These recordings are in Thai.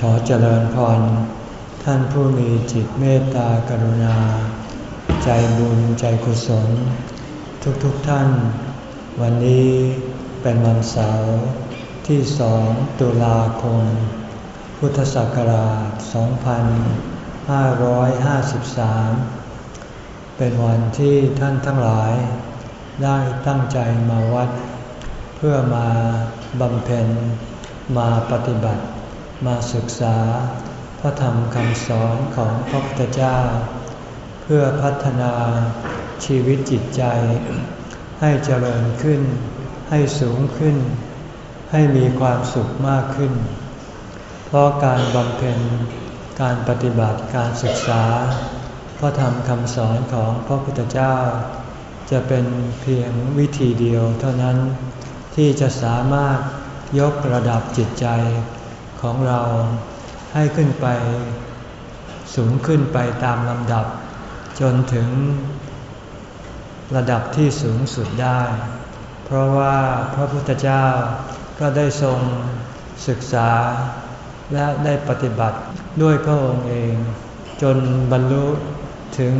ขอเจริญพร ท่านผู้มีจิตเมตตากรุณา ใจบุญใจกุศล ทุกๆทท่าน วันนี้เป็นวันเสาร์ที่สองตุลาคม พุทธศักราช 2553 เป็นวันที่ท่านทั้งหลาย ได้ตั้งใจมาวัด เพื่อมาบำเพ็ญมาปฏิบัติ มาศึกษา พระธรรมคำสอนของพระพุทธเจ้า เพื่อพัฒนาชีวิตจิตใจ ให้เจริญขึ้น ให้สูงขึ้น ให้มีความสุขมากขึ้น เพราะการบำเพ็ญการปฏิบัติการศึกษา พระธรรมคำสอนของพระพุทธเจ้า จะเป็นเพียงวิธีเดียวเท่านั้นที่จะสามารถยกระดับจิตใจ ของเราให้ขึ้นไป สูงขึ้นไปตามลำดับ จนถึงระดับที่สูงสุดได้ เพราะว่าพระพุทธเจ้าก็ได้ทรงศึกษา และได้ปฏิบัติด้วยพระองค์เอง จนบรรลุถึง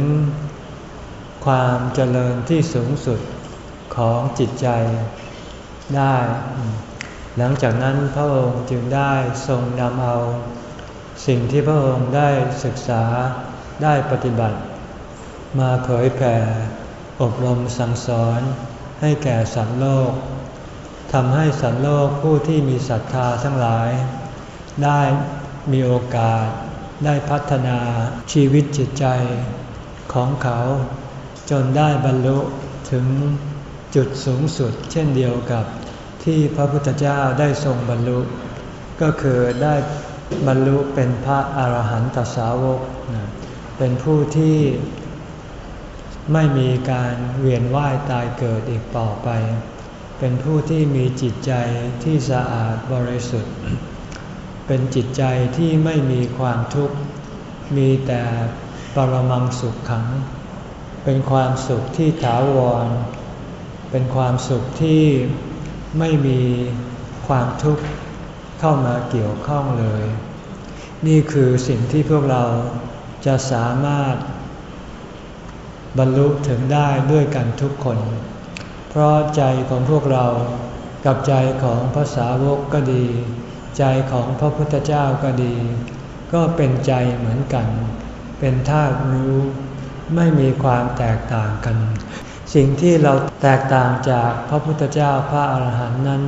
ความเจริญที่สูงสุดของจิตใจได้ หลังจากนั้นพระองค์จึงได้ทรงนำเอา สิ่งที่พระองค์ได้ศึกษาได้ปฏิบัติ มาเผยแผ่ อบรมสั่งสอนให้แก่สัตว์โลกทำให้สัตว์โลกผู้ที่มีศรัทธาทั้งหลาย ได้มีโอกาสได้พัฒนาชีวิตจิตใจของเขา จนได้บรรลุถึงจุดสูงสุดเช่นเดียวกับ ที่พระพุทธเจ้าได้ทรงบรรลุ ก็คือได้บรรลุเป็นพระอาหารหันตสาวก เป็นผู้ที่ไม่มีการเวียนว่ายตายเกิดอีกต่อไป เป็นผู้ที่มีจิตใจที่สะอาดบริสุทธิ์ เป็นจิตใจที่ไม่มีความทุกข์ มีแต่ปรมังสุขขัง เป็นความสุขที่ถาวร เป็นความสุขที่ ไม่มีความทุกข์เข้ามาเกี่ยวข้องเลย นี่คือสิ่งที่พวกเราจะสามารถ บรรลุถึงได้ด้วยกันทุกคน เพราะใจของพวกเรากับใจของพระสาวกก็ดี ใจของพระพุทธเจ้าก็ดี ก็เป็นใจเหมือนกัน เป็นธาตุรู้ ไม่มีความแตกต่างกัน สิ่งที่เราแตกต่างจากพระพุทธเจ้าพระอาหารหันต์นั้น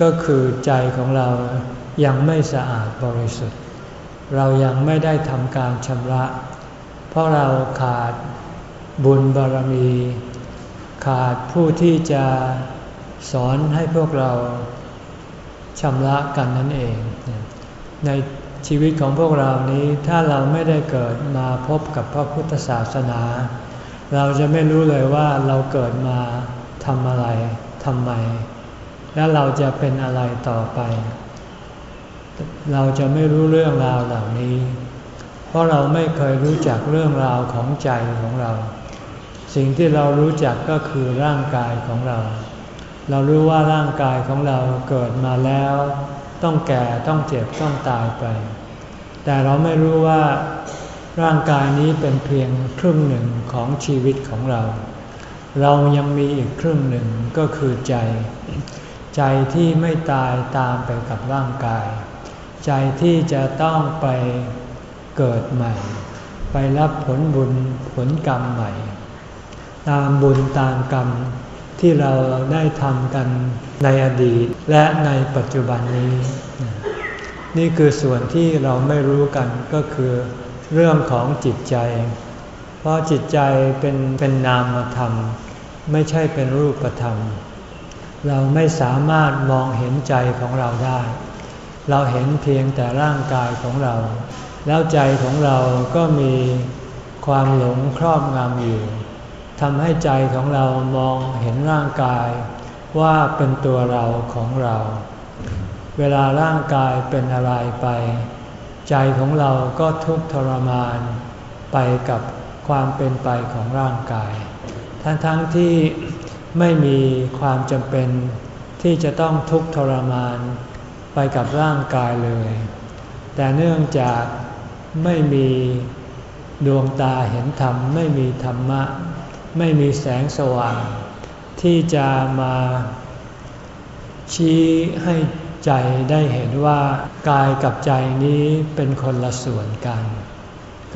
ก็คือใจของเรายังไม่สะอาดบริสุทธิ์ เรายังไม่ได้ทำการชำระ เพราะเราขาดบุญบารมี ขาดผู้ที่จะสอนให้พวกเราชำระกันนั่นเอง ในชีวิตของพวกเรานี้ถ้าเราไม่ได้เกิดมาพบกับพระพุทธศาสนา เราจะไม่รู้เลยว่าเราเกิดมาทำอะไรทำไม และเราจะเป็นอะไรต่อไป เราจะไม่รู้เรื่องราวเหล่านี้ เพราะเราไม่เคยรู้จักเรื่องราวของใจของเรา สิ่งที่เรารู้จักก็คือร่างกายของเรา เรารู้ว่าร่างกายของเราเกิดมาแล้ว ต้องแก่ต้องเจ็บต้องตายไป แต่เราไม่รู้ว่า ร่างกายนี้เป็นเพียงครึ่งหนึ่งของชีวิตของเรา เรายังมีอีกครึ่งหนึ่งก็คือใจ ใจที่ไม่ตายตามไปกับร่างกาย ใจที่จะต้องไปเกิดใหม่ ไปรับผลบุญผลกรรมใหม่ ตามบุญตามกรรมที่เราได้ทำกันในอดีตและในปัจจุบันนี้ นี่คือส่วนที่เราไม่รู้กันก็คือ เรื่องของจิตใจ เพราะจิตใจเป็นเป็นนามธรรม ไม่ใช่เป็นรูปธรรม เราไม่สามารถมองเห็นใจของเราได้ เราเห็นเพียงแต่ร่างกายของเรา แล้วใจของเราก็มีความหลงครอบงำอยู่ทำให้ใจของเรามองเห็นร่างกาย ว่าเป็นตัวเราของเรา เวลาร่างกายเป็นอะไรไป ใจของเราก็ทุกข์ทรมานไปกับความเป็นไปของร่างกาย ทั้งๆทที่ไม่มีความจำเป็นที่จะต้องทุกข์ทรมานไปกับร่างกายเลย แต่เนื่องจากไม่มีดวงตาเห็นธรรม ไม่มีธรรมะ ไม่มีแสงสว่าง ที่จะมาชี้ให้ ใจได้เห็นว่ากายกับใจนี้เป็นคนละส่วนกัน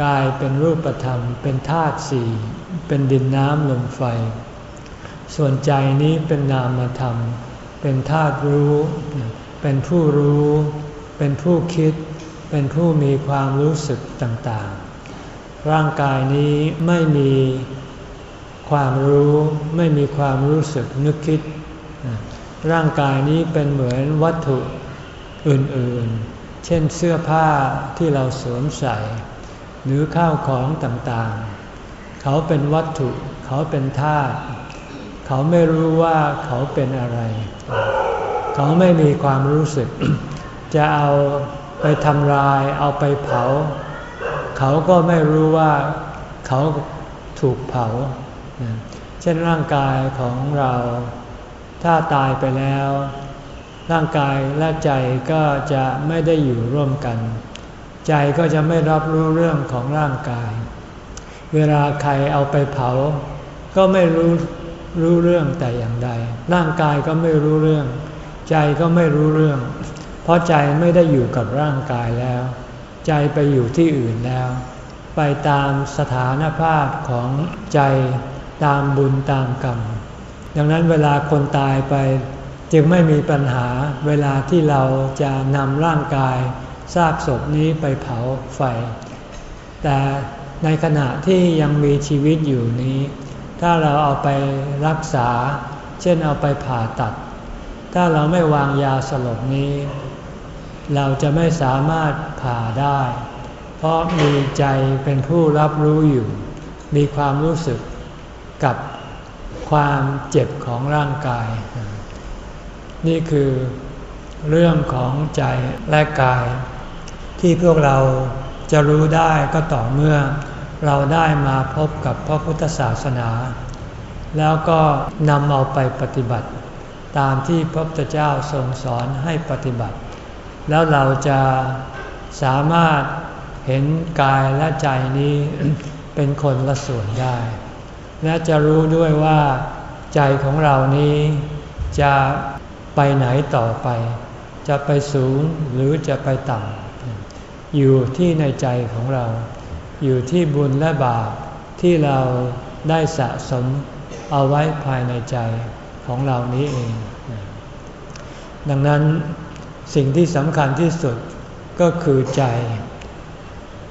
กายเป็นรูปธรรม เป็นธาตุสี่ เป็นดินน้ำลมไฟ ส่วนใจนี้เป็นนามธรรม เป็นธาตุรู้ เป็นผู้รู้ เป็นผู้คิด เป็นผู้มีความรู้สึกต่างๆ ร่างกายนี้ไม่มีความรู้ ไม่มีความรู้สึกนึกคิด ร่างกายนี้เป็นเหมือนวัตถุอื่นๆ เช่นเสื้อผ้าที่เราสวมใส่ หรือข้าวของต่างๆ เขาเป็นวัตถุเขาเป็นธาตุเขาไม่รู้ว่าเขาเป็นอะไร เขาไม่มีความรู้สึก จะเอาไปทำลายเอาไปเผา เขาก็ไม่รู้ว่าเขาถูกเผา เช่นร่างกายของเรา ถ้าตายไปแล้ว ร่างกายและใจก็จะไม่ได้อยู่ร่วมกัน ใจก็จะไม่รับรู้เรื่องของร่างกาย เวลาใครเอาไปเผา ก็ไม่รู้รู้เรื่องแต่อย่างใด ร่างกายก็ไม่รู้เรื่อง ใจก็ไม่รู้เรื่อง เพราะใจไม่ได้อยู่กับร่างกายแล้ว ใจไปอยู่ที่อื่นแล้ว ไปตามสถานภาพของใจตามบุญตามกรรม ดังนั้นเวลาคนตายไป จึงไม่มีปัญหาเวลาที่เราจะนำร่างกายซากศพนี้ไปเผาไฟ แต่ในขณะที่ยังมีชีวิตอยู่นี้ ถ้าเราเอาไปรักษา เช่นเอาไปผ่าตัด ถ้าเราไม่วางยาสลบนี้ เราจะไม่สามารถผ่าได้ เพราะมีใจเป็นผู้รับรู้อยู่ มีความรู้สึกกับ ความเจ็บของร่างกาย นี่คือเรื่องของใจและกาย ที่พวกเราจะรู้ได้ก็ต่อเมื่อ เราได้มาพบกับพระพุทธศาสนา แล้วก็นำเอาไปปฏิบัติ ตามที่พระพุทธเจ้าทรงสอนให้ปฏิบัติ แล้วเราจะสามารถเห็นกายและใจนี้เป็นคนละส่วนได้ และจะรู้ด้วยว่าใจของเรานี้จะไปไหนต่อไป จะไปสูงหรือจะไปต่ำอยู่ที่ในใจของเรา อยู่ที่บุญและบาปที่เราได้สะสมเอาไว้ภายในใจของเรานี้เอง ดังนั้นสิ่งที่สำคัญที่สุดก็คือใจ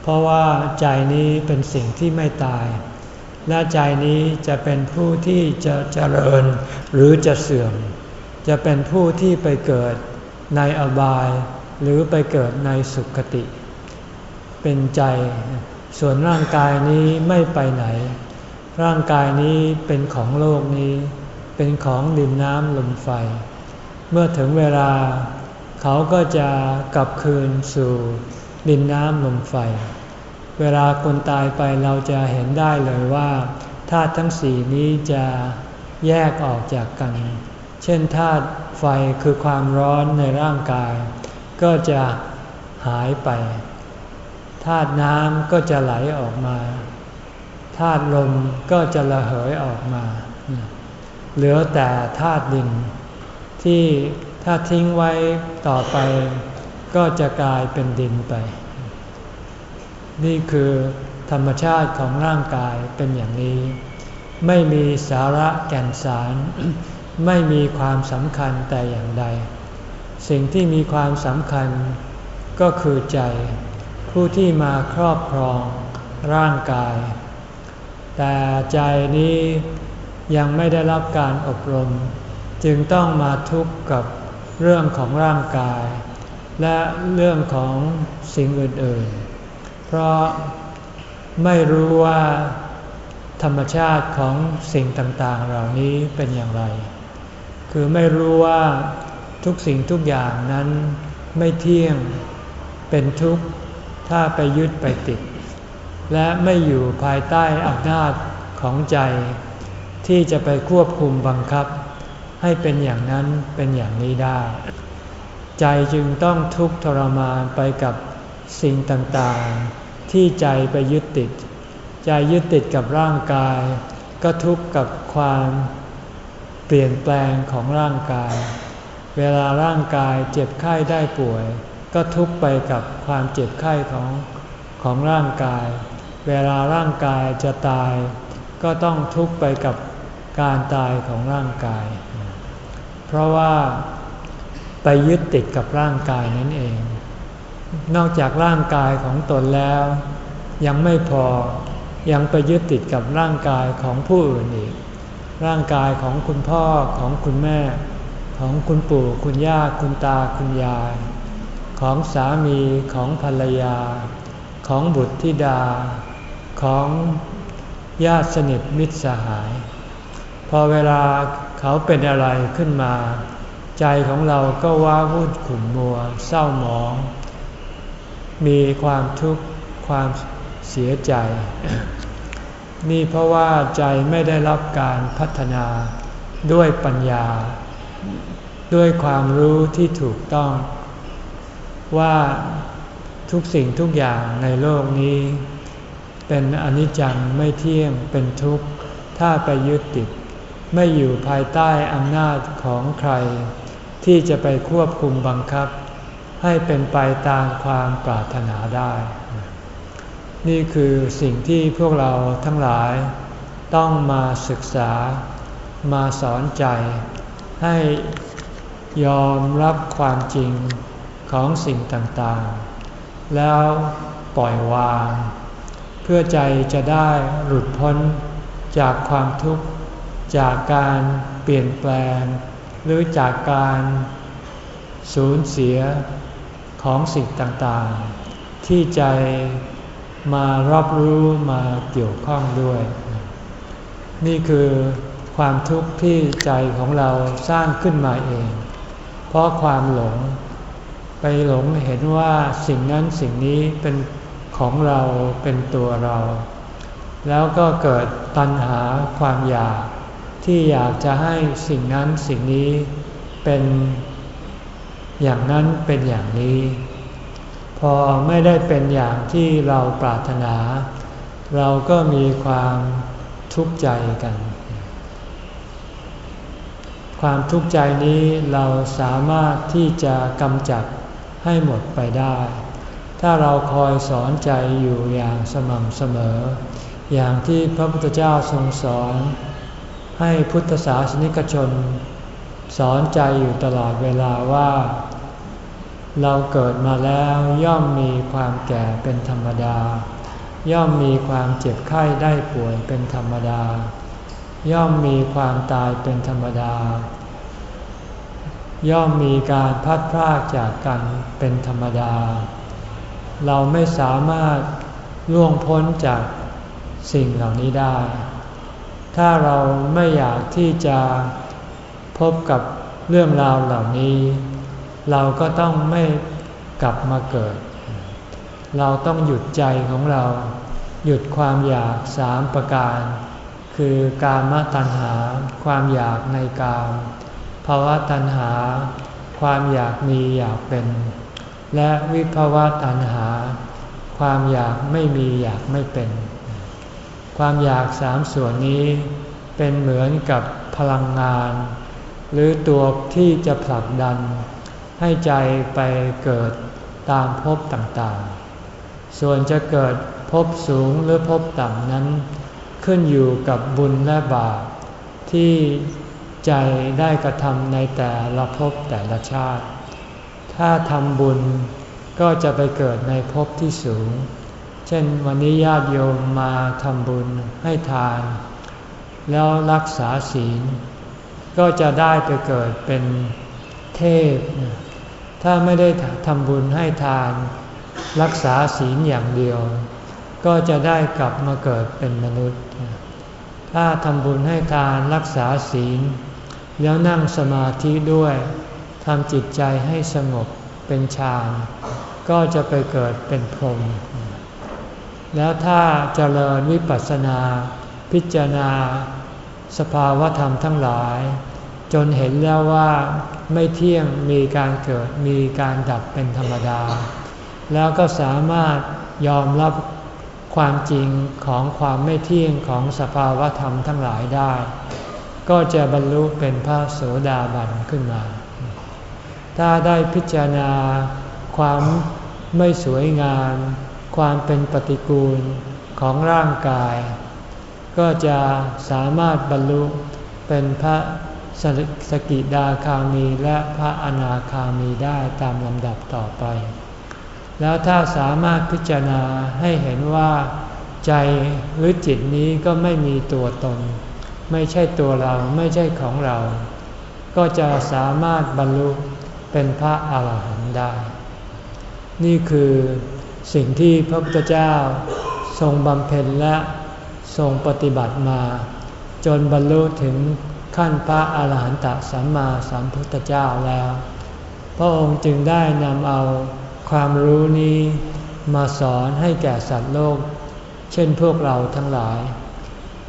เพราะว่าใจนี้เป็นสิ่งที่ไม่ตาย และใจนี้จะเป็นผู้ที่จะเจริญหรือจะเสื่อม จะเป็นผู้ที่ไปเกิดในอบาย หรือไปเกิดในสุขติ เป็นใจ ส่วนร่างกายนี้ไม่ไปไหน ร่างกายนี้เป็นของโลกนี้ เป็นของดินน้ำลมไฟ เมื่อถึงเวลา เขาก็จะกลับคืนสู่ดินน้ำลมไฟ เวลาคนตายไปเราจะเห็นได้เลยว่าธาตุทั้งสี่นี้จะแยกออกจากกัน เช่นธาตุไฟคือความร้อนในร่างกาย ก็จะหายไป ธาตุน้ำก็จะไหลออกมา ธาตุลมก็จะระเหยออกมา เหลือแต่ธาตุดิน ที่ถ้าทิ้งไว้ต่อไป ก็จะกลายเป็นดินไป นี่คือธรรมชาติของร่างกายเป็นอย่างนี้ ไม่มีสาระแก่นสาร ไม่มีความสำคัญแต่อย่างใด สิ่งที่มีความสำคัญก็คือใจ ผู้ที่มาครอบครองร่างกาย แต่ใจนี้ยังไม่ได้รับการอบรม จึงต้องมาทุกข์กับเรื่องของร่างกาย และเรื่องของสิ่งอื่นๆ เพราะไม่รู้ว่าธรรมชาติของสิ่งต่างๆ เหล่านี้เป็นอย่างไร คือไม่รู้ว่าทุกสิ่งทุกอย่างนั้นไม่เที่ยงเป็นทุกข์ถ้าไปยึดไปติด และไม่อยู่ภายใต้อำนาจของใจ ที่จะไปควบคุมบังคับ ให้เป็นอย่างนั้นเป็นอย่างนี้ได้ ใจจึงต้องทุกข์ทรมานไปกับ สิ่งต่างๆ ที่ใจไปยึดติด ใจยึดติดกับร่างกาย ก็ทุกข์กับความเปลี่ยนแปลงของร่างกาย เวลาร่างกายเจ็บไข้ได้ป่วย ก็ทุกข์ไปกับความเจ็บไข้ของของร่างกาย เวลาร่างกายจะตาย ก็ต้องทุกข์ไปกับการตายของร่างกาย เพราะว่าไปยึดติดกับร่างกายนั่นเอง นอกจากร่างกายของตนแล้ว ยังไม่พอยังไปยึดติดกับร่างกายของผู้อื่นอีก ร่างกายของคุณพ่อของคุณแม่ ของคุณปู่คุณย่าคุณตาคุณยาย ของสามีของภรรยา ของบุตรธิดา ของญาติสนิทมิตรสหาย พอเวลาเขาเป็นอะไรขึ้นมา ใจของเราก็ว้าวุ่นขุ่นมัว เศร้าหมอง มีความทุกข์ความเสียใจ นี่เพราะว่าใจไม่ได้รับการพัฒนาด้วยปัญญา ด้วยความรู้ที่ถูกต้อง ว่าทุกสิ่งทุกอย่างในโลกนี้ เป็นอนิจจังไม่เที่ยงเป็นทุกข์ ถ้าไปยึดติด ไม่อยู่ภายใต้อำนาจของใคร ที่จะไปควบคุมบังคับ ให้เป็นไปตามความปรารถนาได้ นี่คือสิ่งที่พวกเราทั้งหลายต้องมาศึกษามาสอนใจ ให้ยอมรับความจริงของสิ่งต่างๆ แล้วปล่อยวาง เพื่อใจจะได้หลุดพ้นจากความทุกข์จากการเปลี่ยนแปลง หรือจากการสูญเสีย ของสิ่งต่างๆ ที่ใจมารับรู้มาเกี่ยวข้องด้วย นี่คือความทุกข์ที่ใจของเราสร้างขึ้นมาเอง เพราะความหลง ไปหลงเห็นว่าสิ่งนั้นสิ่งนี้เป็นของเราเป็นตัวเรา แล้วก็เกิดตัณหาความอยากที่อยากจะให้สิ่งนั้นสิ่งนี้เป็น อย่างนั้นเป็นอย่างนี้ พอไม่ได้เป็นอย่างที่เราปรารถนา เราก็มีความทุกข์ใจกัน ความทุกข์ใจนี้เราสามารถที่จะกำจัดให้หมดไปได้ ถ้าเราคอยสอนใจอยู่อย่างสม่ำเสมอ อย่างที่พระพุทธเจ้าทรงสอน ให้พุทธศาสนิกชน สอนใจอยู่ตลอดเวลาว่า เราเกิดมาแล้วย่อมมีความแก่เป็นธรรมดา ย่อมมีความเจ็บไข้ได้ป่วยเป็นธรรมดา ย่อมมีความตายเป็นธรรมดา ย่อมมีการพัดพรากจากกันเป็นธรรมดา เราไม่สามารถล่วงพ้นจากสิ่งเหล่านี้ได้ ถ้าเราไม่อยากที่จะ พบกับเรื่องราวเหล่านี้ เราก็ต้องไม่กลับมาเกิด เราต้องหยุดใจของเรา หยุดความอยากสามประการ คือการมตัณหา ความอยากในกามภาวะตัณหา ความอยากมีอยากเป็น และวิภาวะตัณหา ความอยากไม่มีอยากไม่เป็น ความอยากสามส่วนนี้เป็นเหมือนกับพลังงาน หรือตัวที่จะผลักดัน ให้ใจไปเกิดตามภพต่างๆ ส่วนจะเกิดภพสูงหรือภพต่ำนั้น ขึ้นอยู่กับบุญและบาปที่ใจได้กระทำในแต่ละภพแต่ละชาติ ถ้าทำบุญก็จะไปเกิดในภพที่สูง เช่นวันนี้ญาติโยมมาทำบุญให้ทาน แล้วรักษาศีล ก็จะได้ไปเกิดเป็นเทพ ถ้าไม่ได้ทำบุญให้ทาน รักษาศีลอย่างเดียว ก็จะได้กลับมาเกิดเป็นมนุษย์ ถ้าทำบุญให้ทานรักษาศีล แล้วนั่งสมาธิด้วยทำจิตใจให้สงบเป็นฌานก็จะไปเกิดเป็นพรหมแล้วถ้าเจริญวิปัสสนา พิจารณา สภาวธรรมทั้งหลาย จนเห็นแล้วว่าไม่เที่ยงมีการเกิดมีการดับเป็นธรรมดา แล้วก็สามารถยอมรับความจริงของความไม่เที่ยงของสภาวธรรมทั้งหลายได้ ก็จะบรรลุเป็นพระโสดาบันขึ้นมา ถ้าได้พิจารณา ความไม่สวยงาม ความเป็นปฏิกูลของร่างกาย ก็จะสามารถบรรลุเป็นพระสกิดาคามีและพระอนาคามีได้ตามลำดับต่อไป แล้วถ้าสามารถพิจารณาให้เห็นว่า ใจหรือจิตนี้ก็ไม่มีตัวตน ไม่ใช่ตัวเราไม่ใช่ของเรา ก็จะสามารถบรรลุเป็นพระอาหารหันต์ได้ นี่คือสิ่งที่พระพุทธเจ้าทรงบำเพ็ญและ ทรงปฏิบัติมา จนบรรลุถึงขั้นพระอาหารหันตสัมมาสัมพุทธเจ้าแล้ว พระองค์จึงได้นำเอาความรู้นี้มาสอนให้แก่สัตว์โลก เช่นพวกเราทั้งหลาย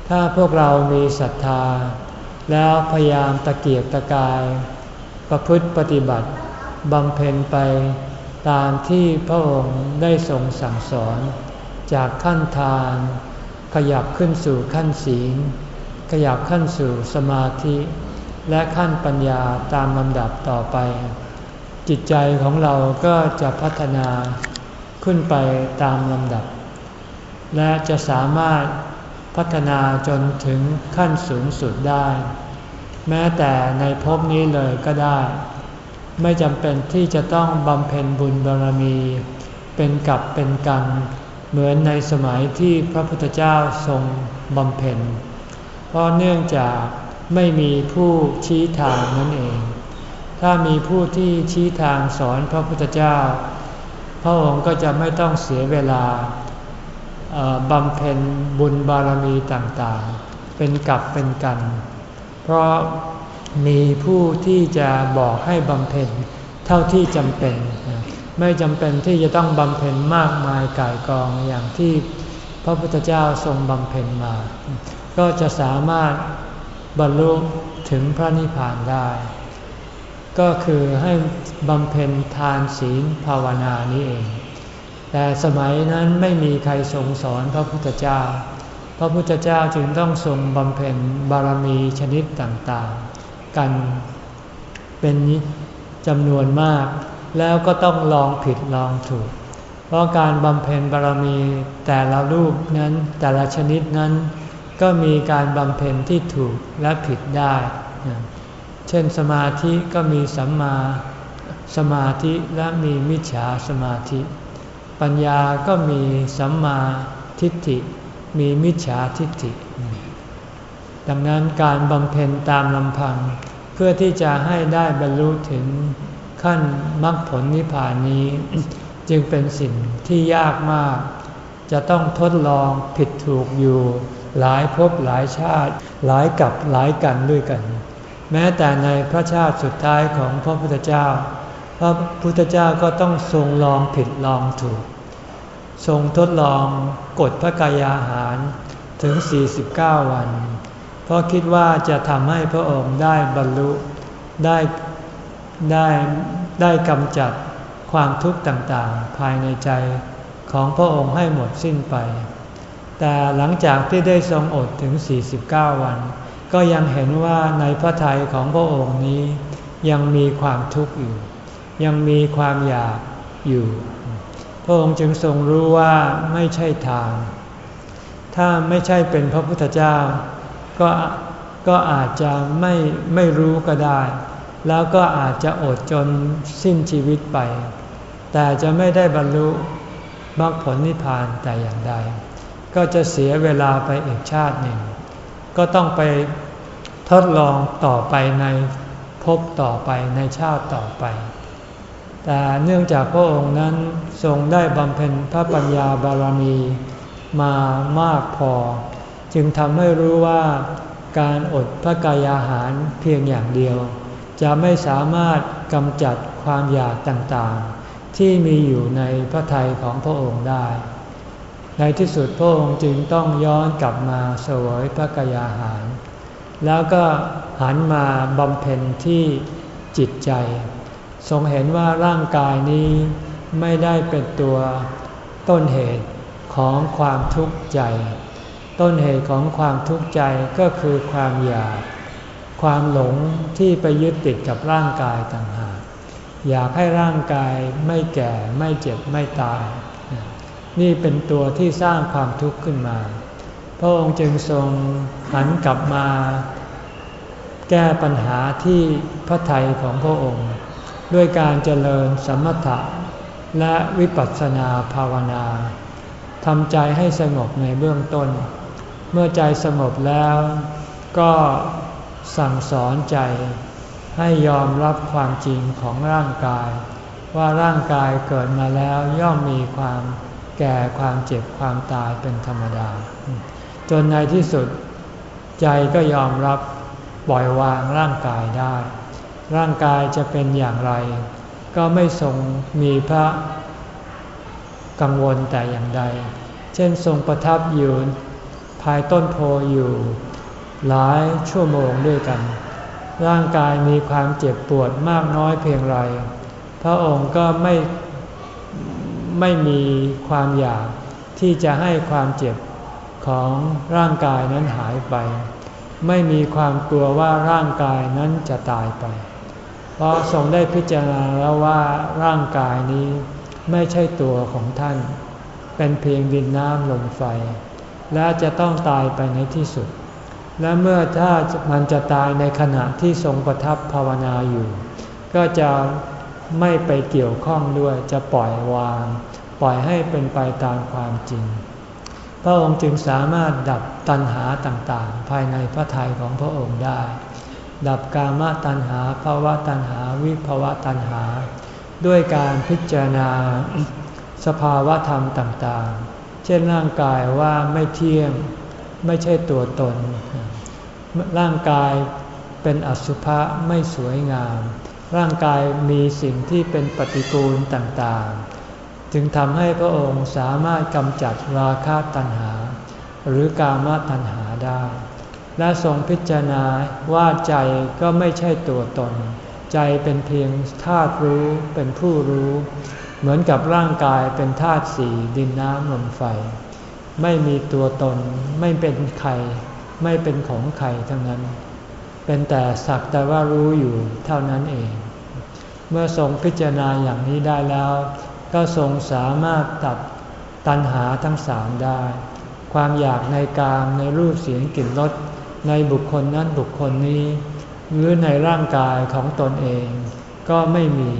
ถ้าพวกเรามีศรัทธา แล้วพยายามตะเกียกตะกาย ประพฤติปฏิบัติบำเพ็ญไปตามที่พระองค์ได้ทรงสั่งสอน จากขั้นทาน ขยับขึ้นสู่ขั้นศีล ขยับขั้นสู่สมาธิ และขั้นปัญญาตามลำดับต่อไป จิตใจของเราก็จะพัฒนาขึ้นไปตามลำดับ และจะสามารถพัฒนาจนถึงขั้นสูงสุดได้ แม้แต่ในภพนี้เลยก็ได้ ไม่จำเป็นที่จะต้องบำเพ็ญบุญบารมี เป็นกับเป็นกัน เหมือนในสมัยที่พระพุทธเจ้าทรงบำเพ็ญ เพราะเนื่องจากไม่มีผู้ชี้ทางนั่นเอง ถ้ามีผู้ที่ชี้ทางสอนพระพุทธเจ้า พระองค์ก็จะไม่ต้องเสียเวลาบำเพ็ญบุญบารมีต่างๆ เป็นกับเป็นกัน เพราะมีผู้ที่จะบอกให้บำเพ็ญเท่าที่จำเป็น ไม่จำเป็นที่จะต้องบำเพ็ญมากมายกายกองอย่างที่พระพุทธเจ้าทรงบำเพ็ญมา ก็จะสามารถบรรลุถึงพระนิพพานได้ ก็คือให้บำเพ็ญทานศีลภาวนานี้เอง แต่สมัยนั้นไม่มีใครทรงสอนพระพุทธเจ้า พระพุทธเจ้าจึงต้องทรงบำเพ็ญบารมีชนิดต่างๆ กันเป็นจำนวนมาก แล้วก็ต้องลองผิดลองถูก เพราะการบำเพ็ญบารมีแต่ละรูปนั้นแต่ละชนิดนั้น ก็มีการบำเพ็ญที่ถูกและผิดได้ เช่นสมาธิก็มีสัมมาสมาธิและมีมิจฉาสมาธิ ปัญญาก็มีสัมมาทิฏฐิ มีมิจฉาทิฏฐิ ดังนั้นการบำเพ็ญตามลำพัง เพื่อที่จะให้ได้บรรลุถึง ขั้นมรรคผลนิพพานนี้ จึงเป็นสิ่งที่ยากมาก จะต้องทดลองผิดถูกอยู่ หลายภพหลายชาติ หลายกับหลายกันด้วยกัน แม้แต่ในพระชาติสุดท้ายของพระพุทธเจ้า พระพุทธเจ้าก็ต้องทรงลองผิดลองถูก ทรงทดลองกฎพระกายาหารถึง 49 วัน เพราะคิดว่าจะทำให้พระองค์ได้บรรลุได้ ได้ได้กำจัดความทุกข์ต่างๆ ภายในใจของพระองค์ให้หมดสิ้นไป แต่หลังจากที่ได้ทรงอดถึง 49 วัน ก็ยังเห็นว่าในพระทัยของพระองค์นี้ ยังมีความทุกข์อยู่ ยังมีความอยากอยู่ พระองค์จึงทรงรู้ว่าไม่ใช่ทาง ถ้าไม่ใช่เป็นพระพุทธเจ้า ก็ก็อาจจะไม่ไม่รู้ก็ได้ แล้วก็อาจจะอดจนสิ้นชีวิตไป แต่จะไม่ได้บรรลุมรรคผลนิพพานแต่อย่างใด ก็จะเสียเวลาไปอีกชาติหนึ่ง ก็ต้องไปทดลองต่อไปในภพต่อไปในชาติต่อไป แต่เนื่องจากพระองค์นั้นทรงได้บำเพ็ญพระปัญญาบารมีมามากพอ จึงทำให้รู้ว่าการอดพระกายอาหารเพียงอย่างเดียว จะไม่สามารถกำจัดความอยากต่างๆ ที่มีอยู่ในพระทัยของพระองค์ได้ ในที่สุดพระองค์จึงต้องย้อนกลับมาเสวยพระกยาหาร แล้วก็หันมาบำเพ็ญที่จิตใจ ทรงเห็นว่าร่างกายนี้ไม่ได้เป็นตัวต้นเหตุของความทุกข์ใจ ต้นเหตุของความทุกข์ใจก็คือความอยาก ความหลงที่ไปยึดติดกับร่างกายต่างหาก อยากให้ร่างกายไม่แก่ไม่เจ็บไม่ตาย นี่เป็นตัวที่สร้างความทุกข์ขึ้นมา พระองค์จึงทรงหันกลับมา แก้ปัญหาที่พระทัยของพระองค์ ด้วยการเจริญสมถะและวิปัสสนาภาวนาทำใจให้สงบในเบื้องต้น เมื่อใจสงบแล้วก็ สั่งสอนใจ ให้ยอมรับความจริงของร่างกาย ว่าร่างกายเกิดมาแล้วย่อมมีความแก่ความเจ็บความตายเป็นธรรมดา จนในที่สุด ใจก็ยอมรับปล่อยวางร่างกายได้ ร่างกายจะเป็นอย่างไร ก็ไม่ทรงมีพระกังวลแต่อย่างใด เช่นทรงประทับอยู่ภายต้นโพอยู่ หลายชั่วโมงด้วยกัน ร่างกายมีความเจ็บปวดมากน้อยเพียงไร พระองค์ก็ไม่ไม่มีความอยากที่จะให้ความเจ็บของร่างกายนั้นหายไป ไม่มีความกลัวว่าร่างกายนั้นจะตายไป เพราะทรงได้พิจารณาแล้วว่าร่างกายนี้ไม่ใช่ตัวของท่าน เป็นเพียงดินน้ำลมไฟ และจะต้องตายไปในที่สุด และเมื่อถ้ามันจะตายในขณะที่ทรงประทับภาวนาอยู่ ก็จะไม่ไปเกี่ยวข้องด้วยจะปล่อยวาง ปล่อยให้เป็นไปตามความจริง พระองค์จึงสามารถดับตัณหาต่างๆ ภายในพระทัยของพระองค์ได้ ดับกามตัณหาภาวะตัณหาวิภาวะตัณหา ด้วยการพิจารณาสภาวะธรรมต่างๆ เช่นร่างกายว่าไม่เที่ยง ไม่ใช่ตัวตน ร่างกายเป็นอสุภะไม่สวยงาม ร่างกายมีสิ่งที่เป็นปฏิกูลต่างๆ จึงทำให้พระองค์สามารถกำจัดราคะตัณหา หรือกามตัณหาได้ และทรงพิจารณาว่าใจก็ไม่ใช่ตัวตน ใจเป็นเพียงธาตุรู้เป็นผู้รู้ เหมือนกับร่างกายเป็นธาตุสี่ดินน้ำลมไฟ ไม่มีตัวตนไม่เป็นใคร ไม่เป็นของใครทั้งนั้น เป็นแต่สักแต่ว่ารู้อยู่เท่านั้นเอง เมื่อทรงพิจารณาอย่างนี้ได้แล้ว ก็ทรงสามารถตัดตัณหาทั้งสามได้ ความอยากในกามในรูปเสียงกลิ่นรสในบุคคลนั้นบุคคลนี้ หรือในร่างกายของตนเอง ก็ไม่มี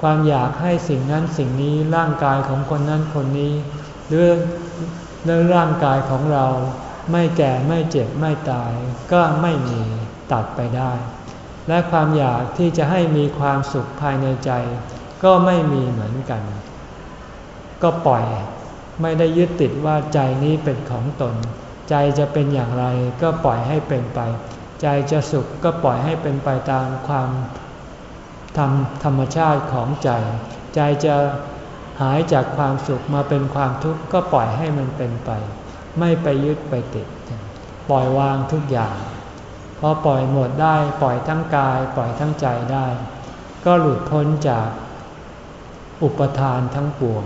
ความอยากให้สิ่งนั้นสิ่งนี้ร่างกายของคนนั้นคนนี้ หรือในร่างกายของเรา ไม่แก่ไม่เจ็บไม่ตาย ก็ไม่มีตัดไปได้ และความอยากที่จะให้มีความสุขภายในใจ ก็ไม่มีเหมือนกัน ก็ปล่อยไม่ได้ยึดติดว่าใจนี้เป็นของตน ใจจะเป็นอย่างไรก็ปล่อยให้เป็นไป ใจจะสุขก็ปล่อยให้เป็นไปตามความธรรมธรรมชาติของใจ ใจจะหายจากความสุขมาเป็นความทุกข์ก็ปล่อยให้มันเป็นไป ไม่ไปยึดไปติด ปล่อยวางทุกอย่างพอปล่อยหมดได้ปล่อยทั้งกาย ปล่อยทั้งใจได้ ก็หลุดพ้นจากอุปทานทั้งปวง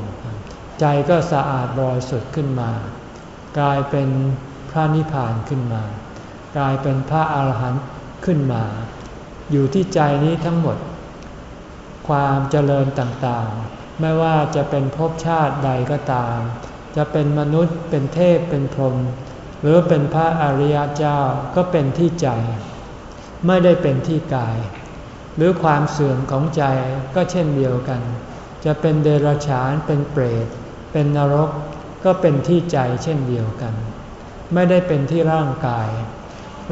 ใจก็สะอาดบริสุทธิ์ขึ้นมา กลายเป็นพระนิพพานขึ้นมา กลายเป็นพระอาหารหันต์ขึ้นมา อยู่ที่ใจนี้ทั้งหมด ความเจริญต่างๆ ไม่ว่าจะเป็นภพชาติใดก็ตาม จะเป็นมนุษย์เป็นเทพเป็นพรหมหรือเป็นพระอริยเจ้าก็เป็นที่ใจ ไม่ได้เป็นที่กาย หรือความเสื่อมของใจก็เช่นเดียวกัน จะเป็นเดรัจฉานเป็นเปรต เป็นนรก ก็เป็นที่ใจเช่นเดียวกัน ไม่ได้เป็นที่ร่างกาย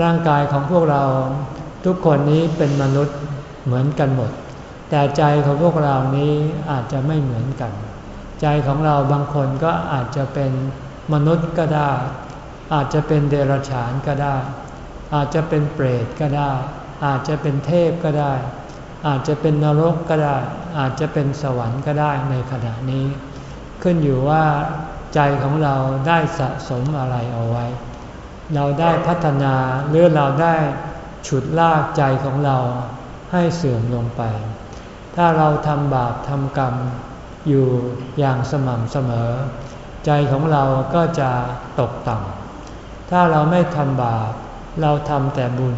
ร่างกายของพวกเราทุกคนนี้เป็นมนุษย์เหมือนกันหมด แต่ใจของพวกเรานี้อาจจะไม่เหมือนกัน ใจของเราบางคนก็อาจจะเป็นมนุษย์ก็ได้ อาจจะเป็นเดรัจฉานก็ได้ อาจจะเป็นเปรตก็ได้ อาจจะเป็นเทพก็ได้ อาจจะเป็นนรกก็ได้ อาจจะเป็นสวรรค์ก็ได้ในขณะนี้ ขึ้นอยู่ว่าใจของเราได้สะสมอะไรเอาไว้ เราได้พัฒนาหรือเราได้ฉุดลากใจของเราให้เสื่อมลงไป ถ้าเราทำบาปทำกรรม อยู่อย่างสม่ำเสมอ ใจของเราก็จะตกต่ำถ้าเราไม่ทำบาปเราทำแต่บุญ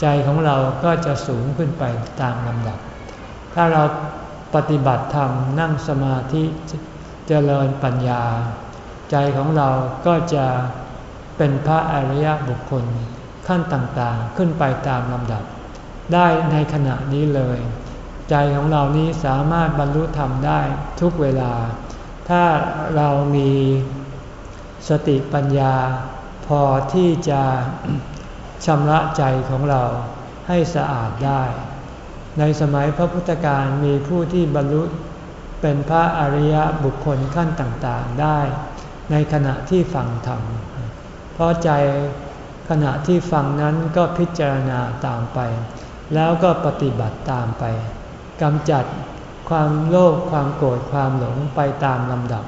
ใจของเราก็จะสูงขึ้นไปตามลำดับ ถ้าเราปฏิบัติธรรมนั่งสมาธิเจริญปัญญา ใจของเราก็จะเป็นพระอริยบุคคลขั้นต่างๆขึ้นไปตามลำดับ ได้ในขณะนี้เลย ใจของเรานี้สามารถบรรลุธรรมได้ทุกเวลา ถ้าเรามีสติปัญญา พอที่จะชำระใจของเราให้สะอาดได้ ในสมัยพระพุทธการมีผู้ที่บรรลุเป็นพระอริยบุคคลขั้นต่างๆได้ ในขณะที่ฟังธรรม เพราะใจขณะที่ฟังนั้นก็พิจารณาตามไป แล้วก็ปฏิบัติตามไป กำจัดความโลภความโกรธความหลงไปตามลำดับ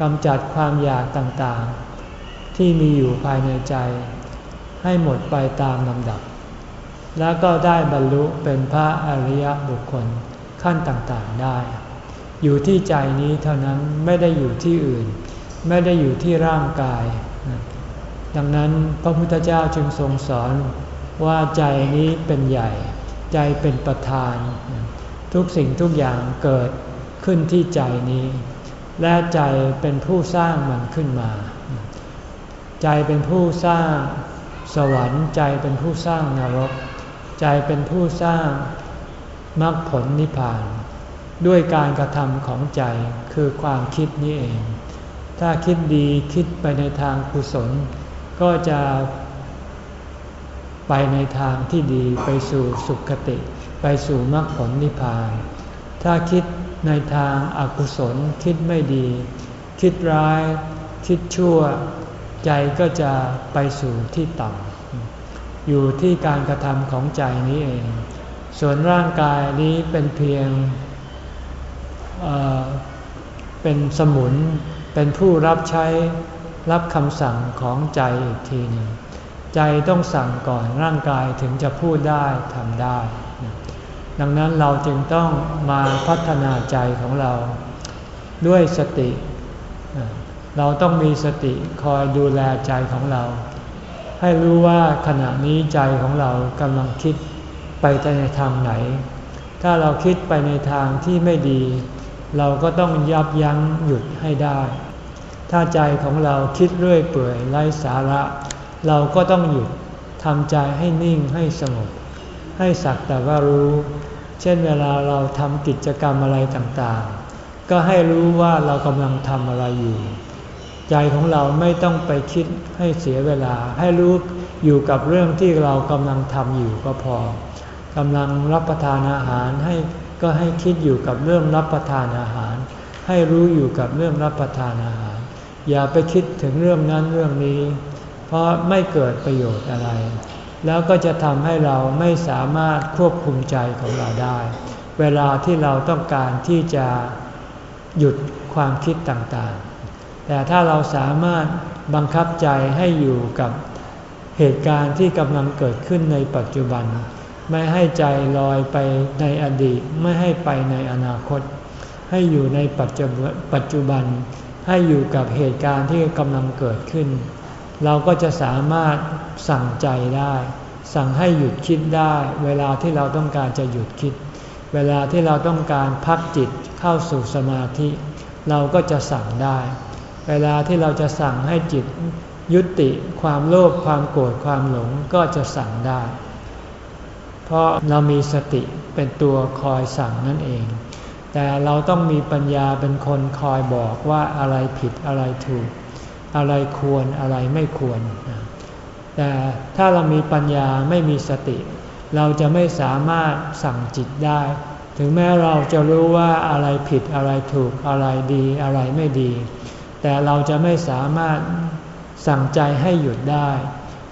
กำจัดความอยากต่างๆ ที่มีอยู่ภายในใจ ให้หมดไปตามลำดับ แล้วก็ได้บรรลุเป็นพระอริยบุคคลขั้นต่างๆได้ อยู่ที่ใจนี้เท่านั้นไม่ได้อยู่ที่อื่น ไม่ได้อยู่ที่ร่างกาย ดังนั้นพระพุทธเจ้าจึงทรงสอนว่าใจนี้เป็นใหญ่ ใจเป็นประธาน ทุกสิ่งทุกอย่างเกิดขึ้นที่ใจนี้ และใจเป็นผู้สร้างมันขึ้นมา ใจเป็นผู้สร้างสวรรค์ใจเป็นผู้สร้างนรก ใจเป็นผู้สร้างมรรคผลนิพพาน ด้วยการกระทำของใจคือความคิดนี้เอง ถ้าคิดดีคิดไปในทางกุศล ก็จะไปในทางที่ดีไปสู่สุขติ ไปสู่มรรคผลนิพพาน ถ้าคิดในทางอากุศลคิดไม่ดี คิดร้าย คิดชั่ว ใจก็จะไปสู่ที่ต่ำอยู่ที่การกระทำของใจนี้เอง ส่วนร่างกายนี้เป็นเพียงเเป็นสมุน เป็นผู้รับใช้รับคำสั่งของใจอีกทีหนึ่งใจต้องสั่งก่อนร่างกายถึงจะพูดได้ทำได้ ดังนั้นเราจึงต้องมาพัฒนาใจของเรา ด้วยสติ เราต้องมีสติคอยดูแลใจของเรา ให้รู้ว่าขณะนี้ใจของเรากำลังคิดไปในทางไหน ถ้าเราคิดไปในทางที่ไม่ดี เราก็ต้องยับยั้งหยุดให้ได้ ถ้าใจของเราคิดเรื่อยเปื่อยไร้สาระ เราก็ต้องหยุดทำใจให้นิ่งให้สงบให้สักแต่ว่ารู้ เช่นเวลาเราทำกิจกรรมอะไรต่างๆ ก็ให้รู้ว่าเรากำลังทำอะไรอยู่ ใจของเราไม่ต้องไปคิดให้เสียเวลา ให้รู้อยู่กับเรื่องที่เรากำลังทำอยู่ก็พอกำลังรับประทานอาหารให้ก็ให้คิดอยู่กับเรื่องรับประทานอาหาร ให้รู้อยู่กับเรื่องรับประทานอาหาร อย่าไปคิดถึงเรื่องนั้นเรื่องนี้ เพราะไม่เกิดประโยชน์อะไร แล้วก็จะทำให้เราไม่สามารถควบคุมใจของเราได้ เวลาที่เราต้องการที่จะหยุดความคิดต่างๆ แต่ถ้าเราสามารถบังคับใจให้อยู่กับเหตุการณ์ที่กำลังเกิดขึ้นในปัจจุบัน ไม่ให้ใจลอยไปในอดีต ไม่ให้ไปในอนาคต ให้อยู่ในปัจจุบัน ให้อยู่กับเหตุการณ์ที่กำลังเกิดขึ้น เราก็จะสามารถ สั่งใจได้ สั่งให้หยุดคิดได้ เวลาที่เราต้องการจะหยุดคิด เวลาที่เราต้องการพักจิตเข้าสู่สมาธิ เราก็จะสั่งได้ เวลาที่เราจะสั่งให้จิตยุติความโลภความโกรธความหลงก็จะสั่งได้ เพราะเรามีสติเป็นตัวคอยสั่งนั่นเอง แต่เราต้องมีปัญญาเป็นคนคอยบอกว่าอะไรผิดอะไรถูก อะไรควรอะไรไม่ควร แต่ถ้าเรามีปัญญาไม่มีสติ เราจะไม่สามารถสั่งจิตได้ ถึงแม้เราจะรู้ว่าอะไรผิดอะไรถูกอะไรดีอะไรไม่ดี แต่เราจะไม่สามารถสั่งใจให้หยุดได้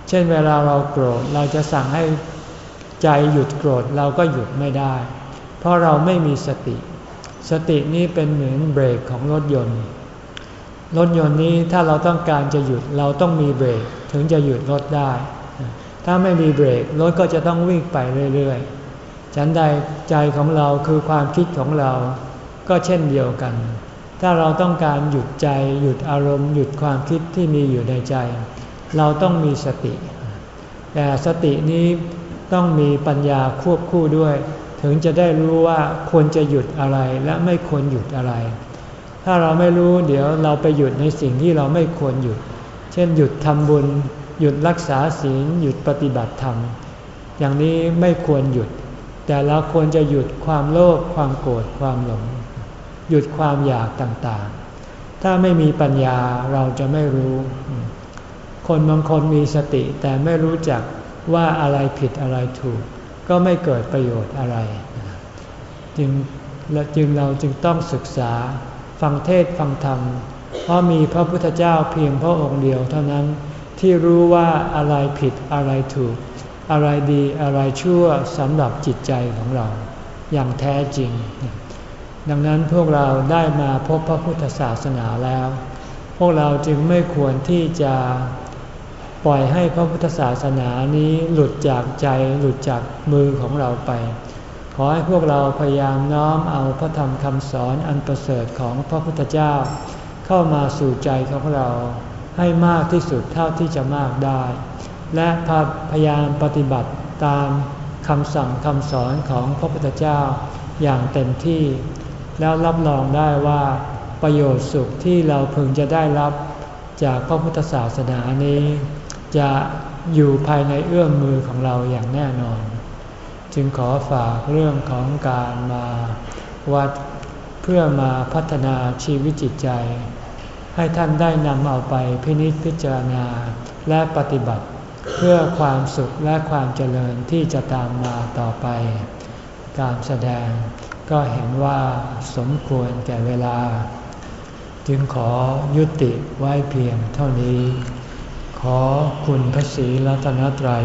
เช่นเวลาเราโกรธเราจะสั่งให้ใจหยุดโกรธเราก็หยุดไม่ได้ เพราะเราไม่มีสติ สตินี้เป็นเหมือนเบรกของรถยนต์ รถยนต์นี้ถ้าเราต้องการจะหยุดเราต้องมีเบรกถึงจะหยุดรถได้ ถ้าไม่มีเบรกรถก็จะต้องวิ่งไปเรื่อยๆ ฉันใดใจของเราคือความคิดของเรา ก็เช่นเดียวกัน ถ้าเราต้องการหยุดใจหยุดอารมณ์หยุดความคิดที่มีอยู่ในใจ เราต้องมีสติ แต่สตินี้ต้องมีปัญญาควบคู่ด้วย ถึงจะได้รู้ว่าควรจะหยุดอะไรและไม่ควรหยุดอะไร ถ้าเราไม่รู้เดี๋ยวเราไปหยุดในสิ่งที่เราไม่ควรหยุด เช่นหยุดทำบุญ หยุดรักษาศีล หยุดปฏิบัติธรรม อย่างนี้ไม่ควรหยุด แต่เราควรจะหยุดความโลภ ความโกรธ ความหลง หยุดความอยากต่างๆ ถ้าไม่มีปัญญาเราจะไม่รู้ คนบางคนมีสติแต่ไม่รู้จักว่าอะไรผิดอะไรถูก ก็ไม่เกิดประโยชน์อะไร จึงจึงเราจึงต้องศึกษา ฟังเทศฟังธรรม เพราะมีพระพุทธเจ้าเพียงพระองค์เดียวเท่านั้นที่รู้ว่าอะไรผิดอะไรถูก อะไรดีอะไรชั่วสำหรับจิตใจของเรา อย่างแท้จริง ดังนั้นพวกเราได้มาพบพระพุทธศาสนาแล้ว พวกเราจึงไม่ควรที่จะปล่อยให้พระพุทธศาสนานี้หลุดจากใจหลุดจากมือของเราไป ขอให้พวกเราพยายามน้อมเอาพระธรรมคำสอนอันประเสริฐของพระพุทธเจ้า เข้ามาสู่ใจของเราให้มากที่สุดเท่าที่จะมากได้ และพยายามปฏิบัติตามคำสั่งคำสอนของพระพุทธเจ้าอย่างเต็มที่ แล้วรับรองได้ว่าประโยชน์สุขที่เราพึงจะได้รับจากพระพุทธศาสนานี้ จะอยู่ภายในเอื้อมมือของเราอย่างแน่นอน จึงขอฝากเรื่องของการมาวัดเพื่อมาพัฒนาชีวิตจิตใจ ให้ท่านได้นำเอาไปพินิจพิจารณาและปฏิบัติ เพื่อความสุขและความเจริญที่จะตามมาต่อไป การแสดงก็เห็นว่าสมควรแก่เวลา จึงขอยุติไว้เพียงเท่านี้ ขอคุณพระศรีรัตนตรัย